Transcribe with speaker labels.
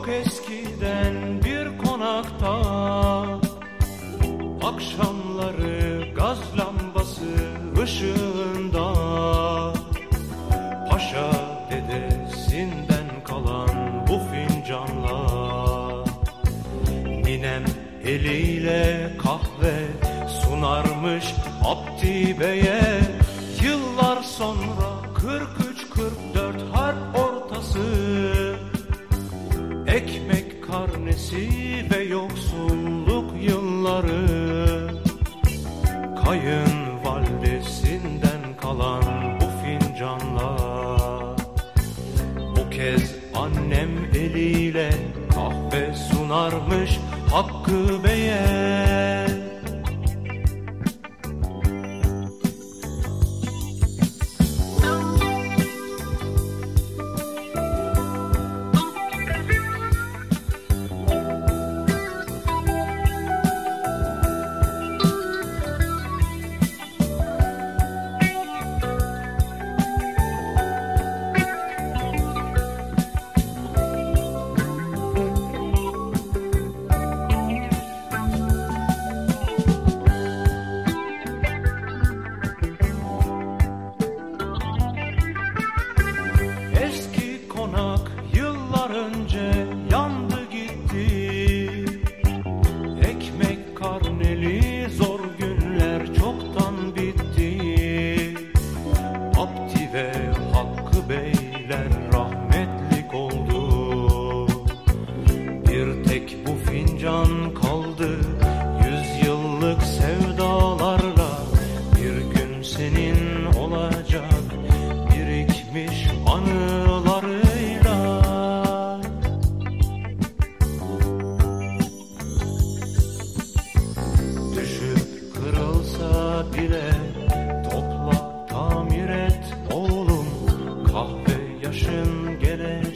Speaker 1: Çok eskiden bir konakta Akşamları gaz lambası ışığında Paşa dedesinden kalan bu fincanla Ninem eliyle kahve sunarmış Abdi Bey'e karnesi ve yoksulluk yılları Kayınvalidesinden kalan bu fincanla Bu kez annem eliyle kahve sunarmış Hakkı Bey'e hayran kaldı. Yüz yıllık sevdalarla bir gün senin olacak. Birikmiş anılarıyla. Düşüp kırılsa bile topla tamir et oğlum. Kahve yaşın gelecek